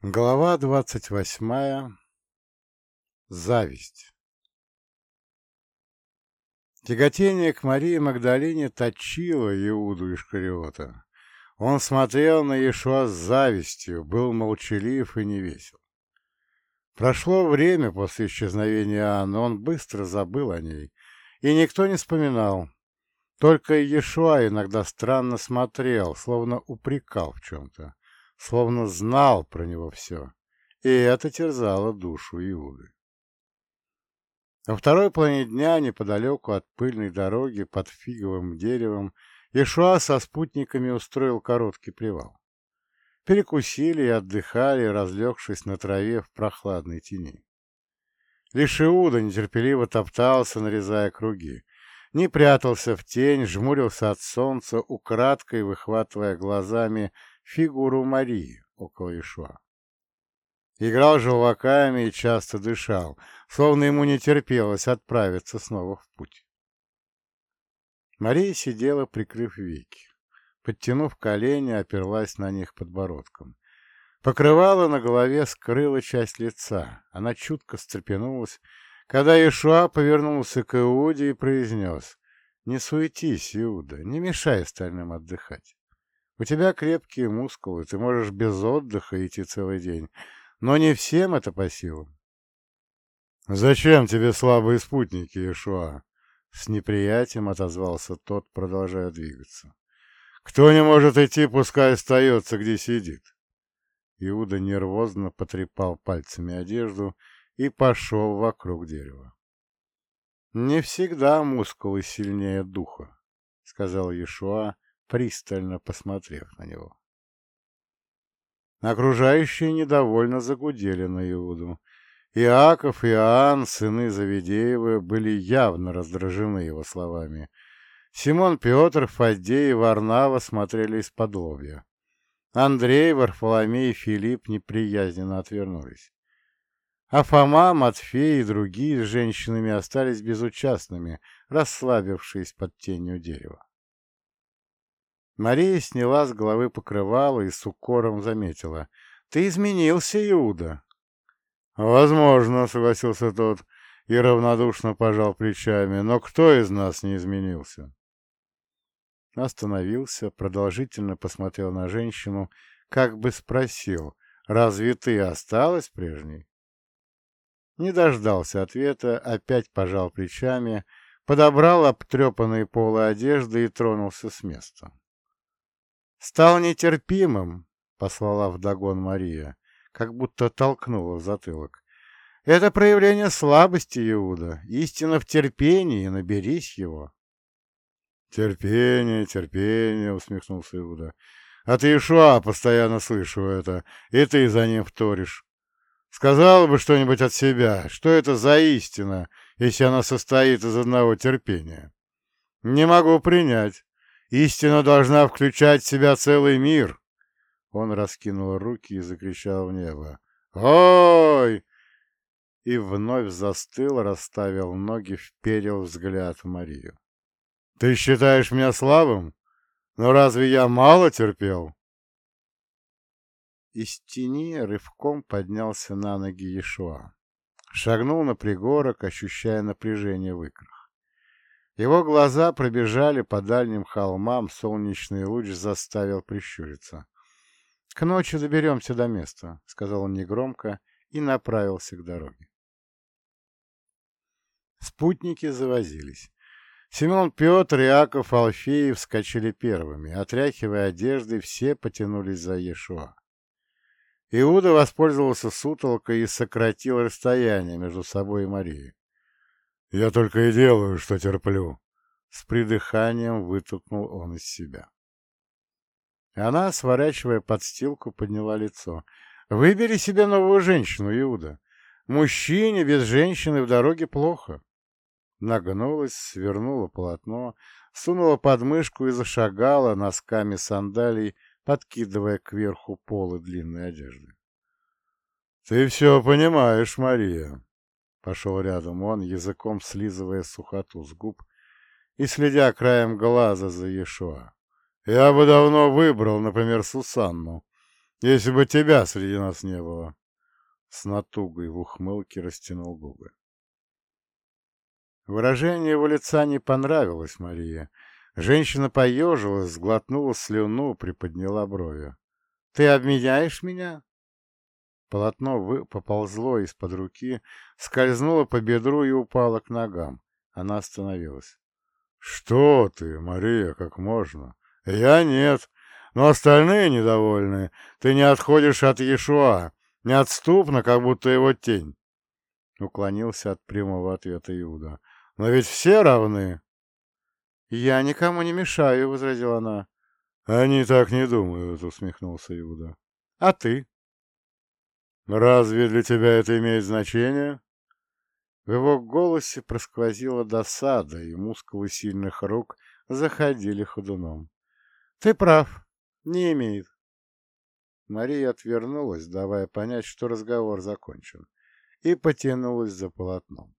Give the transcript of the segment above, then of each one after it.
Глава двадцать восьмая. Зависть. Тяготение к Марии Магдалине точило Иуду Искариота. Он смотрел на Иешуа с завистью, был молчалив и невесел. Прошло время после исчезновения Анны, он быстро забыл о ней, и никто не вспоминал. Только Иешуа иногда странно смотрел, словно упрекал в чем-то словно знал про него все, и это терзало душу Иуды. На второй половине дня, неподалеку от пыльной дороги под фиговым деревом, Ишуа со спутниками устроил короткий привал. Перекусили и отдыхали, разлегшись на траве в прохладной тени. Лишь Иуда нетерпеливо топтался, нарезая круги. Не прятался в тень, жмурился от солнца, украдкой выхватывая глазами фигуру Марии около Ишуа. Играл желваками и часто дышал, словно ему не терпелось отправиться снова в путь. Мария сидела, прикрыв веки. Подтянув колени, оперлась на них подбородком. Покрывало на голове скрыло часть лица. Она чутко встрепенулась, когда Ишуа повернулся к Иуде и произнес «Не суетись, Иуда, не мешай остальным отдыхать». У тебя крепкие мускулы, ты можешь без отдыха идти целый день, но не всем это по силам. «Зачем тебе слабые спутники, Ишуа?» С неприятием отозвался тот, продолжая двигаться. «Кто не может идти, пускай остается, где сидит». Иуда нервозно потрепал пальцами одежду и пошел вокруг дерева. «Не всегда мускулы сильнее духа», — сказал Иешуа, пристально посмотрев на него. Окружающие недовольно загудели на Иуду. Иаков и Иоанн, сыны Завидеева, были явно раздражены его словами. Симон Петр, Фаддей и Варнава смотрели из-под лобья. Андрей, Варфоломей и Филипп неприязненно отвернулись. А Фома, Матфей и другие с женщинами остались безучастными, расслабившись под тенью дерева. Мария сняла с головы покрывало и с укором заметила. «Ты изменился, Иуда!» «Возможно», — согласился тот и равнодушно пожал плечами. «Но кто из нас не изменился?» Остановился, продолжительно посмотрел на женщину, как бы спросил, «Разве ты осталась прежней?» Не дождался ответа, опять пожал плечами, подобрал обтрепанные полы одежды и тронулся с места. «Стал нетерпимым», — послала вдогон Мария, как будто толкнула в затылок. «Это проявление слабости, Иуда. Истина в терпении, наберись его». «Терпение, терпение», — усмехнулся Иуда. «А ты, Ишуа, постоянно слышу это, и ты за ним вторишь. Сказал бы что-нибудь от себя. Что это за истина, если она состоит из одного терпения? Не могу принять. Истина должна включать в себя целый мир. Он раскинул руки и закричал в небо. «Ой!» И вновь застыл, расставил ноги, вперил взгляд в Марию. «Ты считаешь меня слабым? Но разве я мало терпел?» Из тени рывком поднялся на ноги Ешуа. Шагнул на пригорок, ощущая напряжение в икрах. Его глаза пробежали по дальним холмам, солнечный луч заставил прищуриться. — К ночи доберемся до места, — сказал он негромко и направился к дороге. Спутники завозились. Семен Петр, Иаков, Алфеев вскочили первыми. Отряхивая одежды, все потянулись за Иешуа. Иуда воспользовался сутолкой и сократил расстояние между собой и Марией. Я только и делаю, что терплю. С придыханием вытолкнул он из себя. Она, сворачивая подстилку, подняла лицо. «Выбери себе новую женщину, Иуда. Мужчине без женщины в дороге плохо». Нагнулась, свернула полотно, сунула подмышку и зашагала носками сандалий, подкидывая кверху полы длинной одежды. «Ты все понимаешь, Мария», Пошел рядом он, языком слизывая сухоту с губ и следя краем глаза за Ешуа. Я бы давно выбрал, например, Сусанну, если бы тебя среди нас не было. С натугой в ухмылке растянул губы. Выражение его лица не понравилось Марии. Женщина поежилась, сглотнула слюну, приподняла брови. — Ты обменяешь меня? Полотно вы... поползло из-под руки, скользнуло по бедру и упало к ногам. Она остановилась. — Что ты, Мария, как можно? Я нет, но остальные недовольны. Ты не отходишь от Иешуа, неотступно, как будто его тень. Уклонился от прямого ответа Иуда. Но ведь все равны. Я никому не мешаю, возразила она. Они так не думают, усмехнулся Иуда. А ты? Разве для тебя это имеет значение? В его голосе просквозила досада, и мускулы сильных рук заходили ходуном. Ты прав, не имеет. Мария отвернулась, давая понять, что разговор закончен, и потянулась за полотном.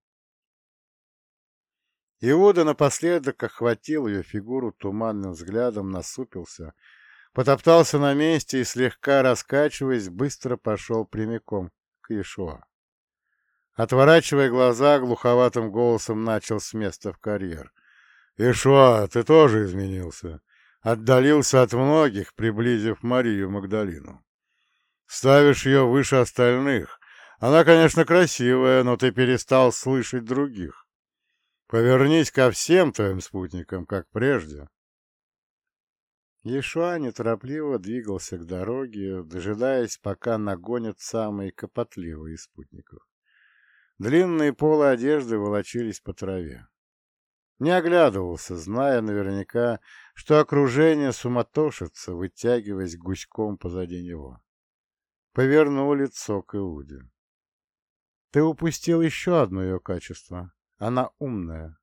Иуда напоследок охватил ее фигуру туманным взглядом, насупился, потоптался на месте и, слегка раскачиваясь, быстро пошел прямиком к Иешуа. Отворачивая глаза, глуховатым голосом начал с места в карьер. «Ишуа, ты тоже изменился. Отдалился от многих, приблизив Марию Магдалину. Ставишь ее выше остальных. Она, конечно, красивая, но ты перестал слышать других. Повернись ко всем твоим спутникам, как прежде. Ешуа неторопливо двигался к дороге, дожидаясь, пока нагонят самые копотливые спутников. Длинные полы одежды волочились по траве. Не оглядывался, зная наверняка, что окружение суматошится, вытягиваясь гуськом позади него. Повернул лицо к Иуде. «Ты упустил еще одно ее качество», она умная.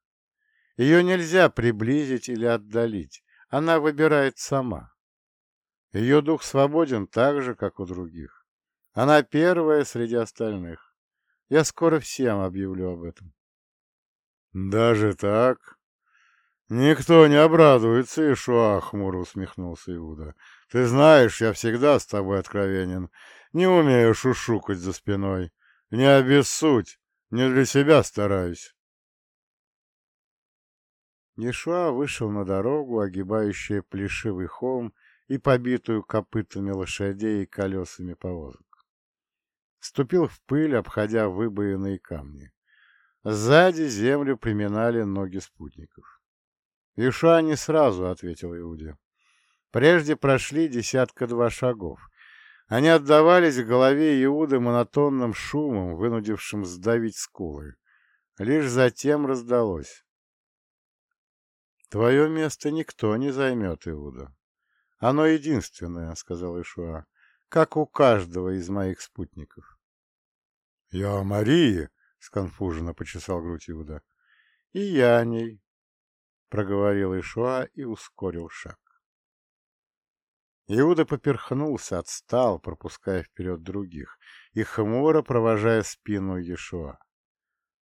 Ее нельзя приблизить или отдалить. Она выбирает сама. Ее дух свободен так же, как у других. Она первая среди остальных. Я скоро всем объявлю об этом. Даже так? Никто не обрадуется, Ишуа, хмуро усмехнулся Иуда. Ты знаешь, я всегда с тобой откровенен. Не умею шушукать за спиной. Не обессудь, не для себя стараюсь. Ешуа вышел на дорогу, огибающую плешивый холм и побитую копытами лошадей и колесами повозок. Ступил в пыль, обходя выбоенные камни. Сзади землю приминали ноги спутников. Ишуа не сразу ответил Иуде. Прежде прошли десятка-два шагов. Они отдавались в голове Иуды монотонным шумом, вынудившим сдавить скулы. Лишь затем раздалось. Твое место никто не займет, Иуда. Оно единственное, — сказал Ишуа, — как у каждого из моих спутников. — Я Мария, — сконфуженно почесал грудь Иуда. — И я о ней, — проговорил Ишуа и ускорил шаг. Иуда поперхнулся, отстал, пропуская вперед других, и хмуро провожая спину Иешуа.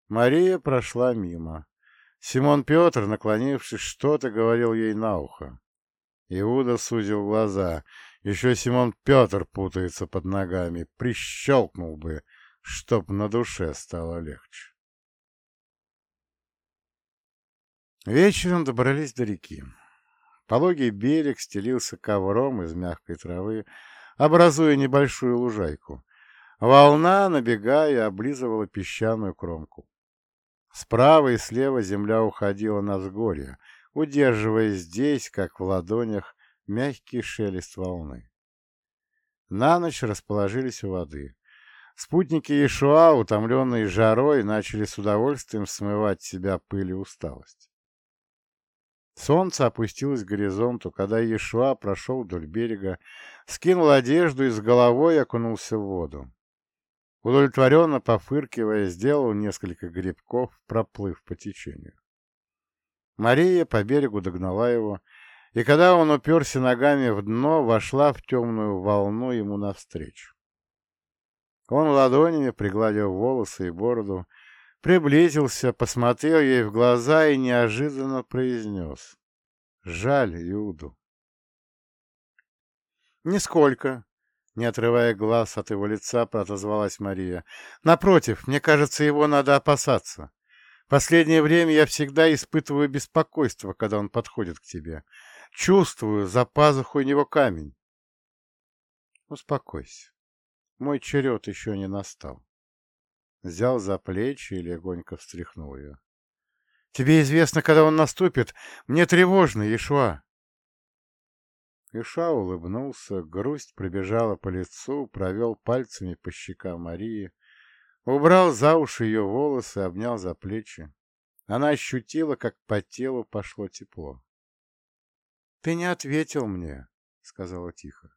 Мария прошла мимо. Симон Петр, наклонившись, что-то говорил ей на ухо. Иуда сузил глаза. Еще Симон Петр путается под ногами. Прищелкнул бы, чтоб на душе стало легче. Вечером добрались до реки. Пологий берег стелился ковром из мягкой травы, образуя небольшую лужайку. Волна, набегая, облизывала песчаную кромку. Справа и слева земля уходила на взгорье, удерживая здесь, как в ладонях, мягкий шелест волны. На ночь расположились у воды. Спутники Иешуа, утомленные жарой, начали с удовольствием смывать себя пыль и усталость. Солнце опустилось к горизонту, когда Иешуа прошел вдоль берега, скинул одежду и с головой окунулся в воду. Удовлетворенно пофыркивая, сделал несколько грибков, проплыв по течению. Мария по берегу догнала его, и когда он уперся ногами в дно, вошла в темную волну ему навстречу. Он ладонями пригладил волосы и бороду, приблизился, посмотрел ей в глаза и неожиданно произнес «Жаль Иуду». «Нисколько», Не отрывая глаз от его лица, отозвалась Мария. «Напротив, мне кажется, его надо опасаться. Последнее время я всегда испытываю беспокойство, когда он подходит к тебе. Чувствую за пазухой у него камень. Успокойся. Мой черед еще не настал. Взял за плечи и легонько встряхнул ее. Тебе известно, когда он наступит. Мне тревожно, Ешуа. Иша улыбнулся, грусть пробежала по лицу, провел пальцами по щекам Марии, убрал за уши ее волосы, обнял за плечи. Она ощутила, как по телу пошло тепло. — Ты не ответил мне, — сказала тихо.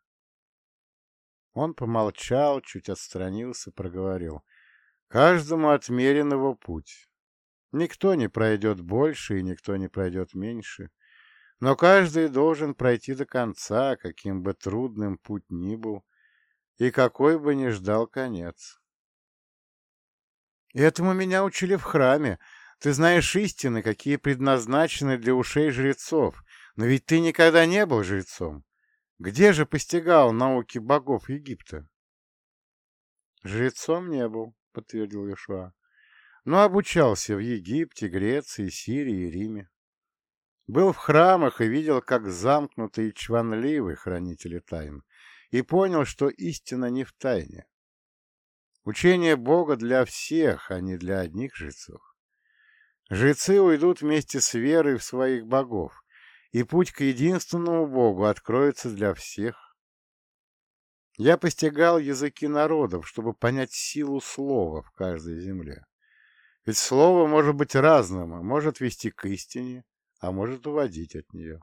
Он помолчал, чуть отстранился, проговорил. — Каждому отмерен его путь. Никто не пройдет больше, и никто не пройдет меньше. Но каждый должен пройти до конца, каким бы трудным путь ни был, и какой бы ни ждал конец. Этому меня учили в храме. Ты знаешь истины, какие предназначены для ушей жрецов, но ведь ты никогда не был жрецом. Где же постигал науки богов Египта? Жрецом не был, подтвердил Ишуа, но обучался в Египте, Греции, Сирии и Риме. Был в храмах и видел, как замкнуты и чванливы хранители тайн, и понял, что истина не в тайне. Учение Бога для всех, а не для одних жрецов. Жрецы уйдут вместе с верой в своих богов, и путь к единственному Богу откроется для всех. Я постигал языки народов, чтобы понять силу слова в каждой земле. Ведь слово может быть разным, может вести к истине, а может уводить от нее.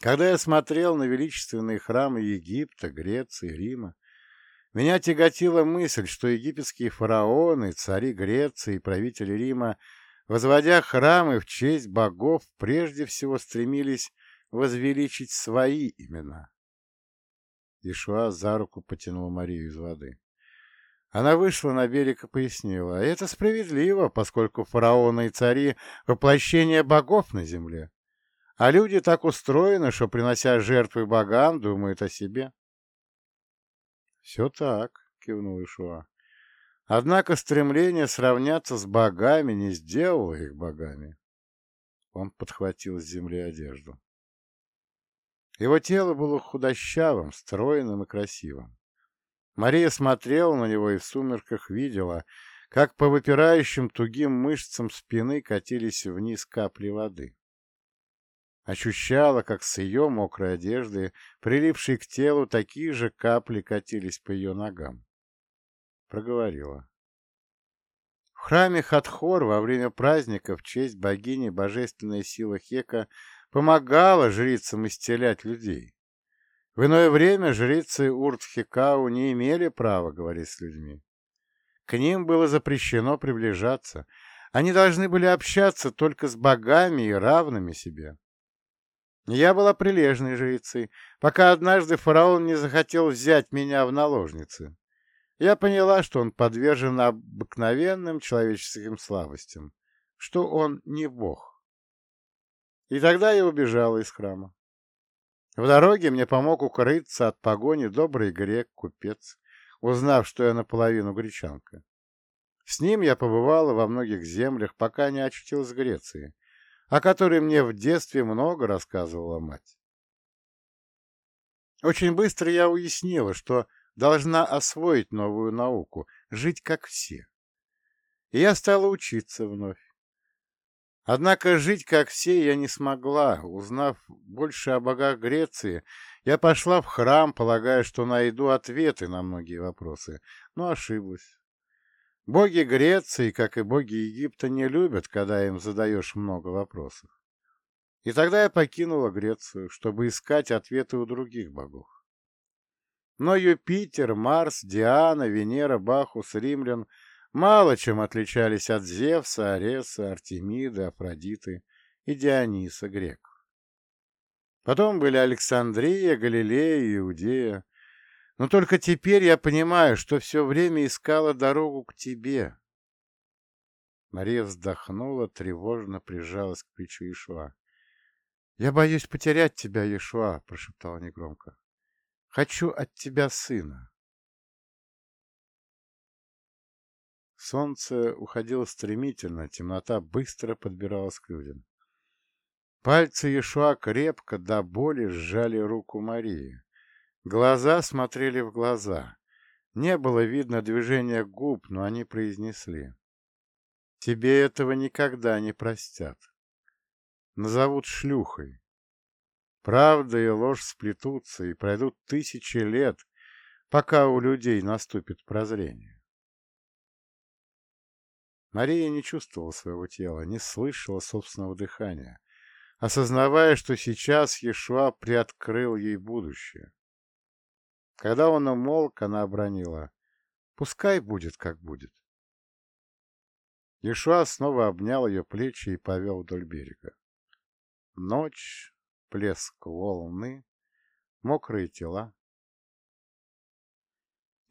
Когда я смотрел на величественные храмы Египта, Греции, Рима, меня тяготила мысль, что египетские фараоны, цари Греции и правители Рима, возводя храмы в честь богов, прежде всего стремились возвеличить свои имена. Ишуа за руку потянул Марию из воды. Она вышла на берег и пояснила, это справедливо, поскольку фараоны и цари — воплощение богов на земле, а люди так устроены, что, принося жертвы богам, думают о себе. — Все так, — кивнул Ишуа. Однако стремление сравняться с богами не сделало их богами. Он подхватил с земли одежду. Его тело было худощавым, стройным и красивым. Мария смотрела на него и в сумерках видела, как по выпирающим тугим мышцам спины катились вниз капли воды. Ощущала, как с ее мокрой одежды, прилипшей к телу, такие же капли катились по ее ногам. Проговорила. В храме Хатхор во время праздника в честь богини божественная сила Хека помогала жрицам исцелять людей. В иное время жрицы Уртхикау не имели права говорить с людьми. К ним было запрещено приближаться. Они должны были общаться только с богами и равными себе. Я была прилежной жрицей, пока однажды фараон не захотел взять меня в наложницы. Я поняла, что он подвержен обыкновенным человеческим слабостям, что он не бог. И тогда я убежала из храма. В дороге мне помог укрыться от погони добрый грек-купец, узнав, что я наполовину гречанка. С ним я побывала во многих землях, пока не очутилась в Греции, о которой мне в детстве много рассказывала мать. Очень быстро я уяснила, что должна освоить новую науку, жить как все. И я стала учиться вновь. Однако жить, как все, я не смогла. Узнав больше о богах Греции, я пошла в храм, полагая, что найду ответы на многие вопросы, но ошиблась. Боги Греции, как и боги Египта, не любят, когда им задаешь много вопросов. И тогда я покинула Грецию, чтобы искать ответы у других богов. Но Юпитер, Марс, Диана, Венера, Бахус, Римлян мало чем отличались от Зевса, Ареса, Артемиды, Афродиты и Диониса греков. Потом были Александрия, Галилея, Иудея. Но только теперь я понимаю, что все время искала дорогу к тебе. Мария вздохнула, тревожно прижалась к плечу Ишуа. — Я боюсь потерять тебя, Ишуа, — прошептала негромко. Хочу от тебя сына. Солнце уходило стремительно, темнота быстро подбиралась к людям. Пальцы Ешуа крепко до боли сжали руку Марии. Глаза смотрели в глаза. Не было видно движения губ, но они произнесли. «Тебе этого никогда не простят. Назовут шлюхой. Правда и ложь сплетутся, и пройдут тысячи лет, пока у людей наступит прозрение. Мария не чувствовала своего тела, не слышала собственного дыхания, осознавая, что сейчас Иешуа приоткрыл ей будущее. Когда он умолк, она обронила «Пускай будет, как будет». Иешуа снова обнял ее плечи и повел вдоль берега. Ночь, плеск волны, мокрые тела.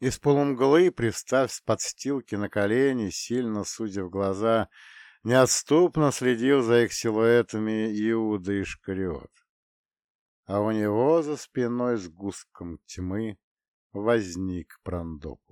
Из полумглы, приставь с подстилки на колени, сильно судя в глаза, неотступно следил за их силуэтами Иуда Шкариот, А у него за спиной с густком тьмы возник Прандоп.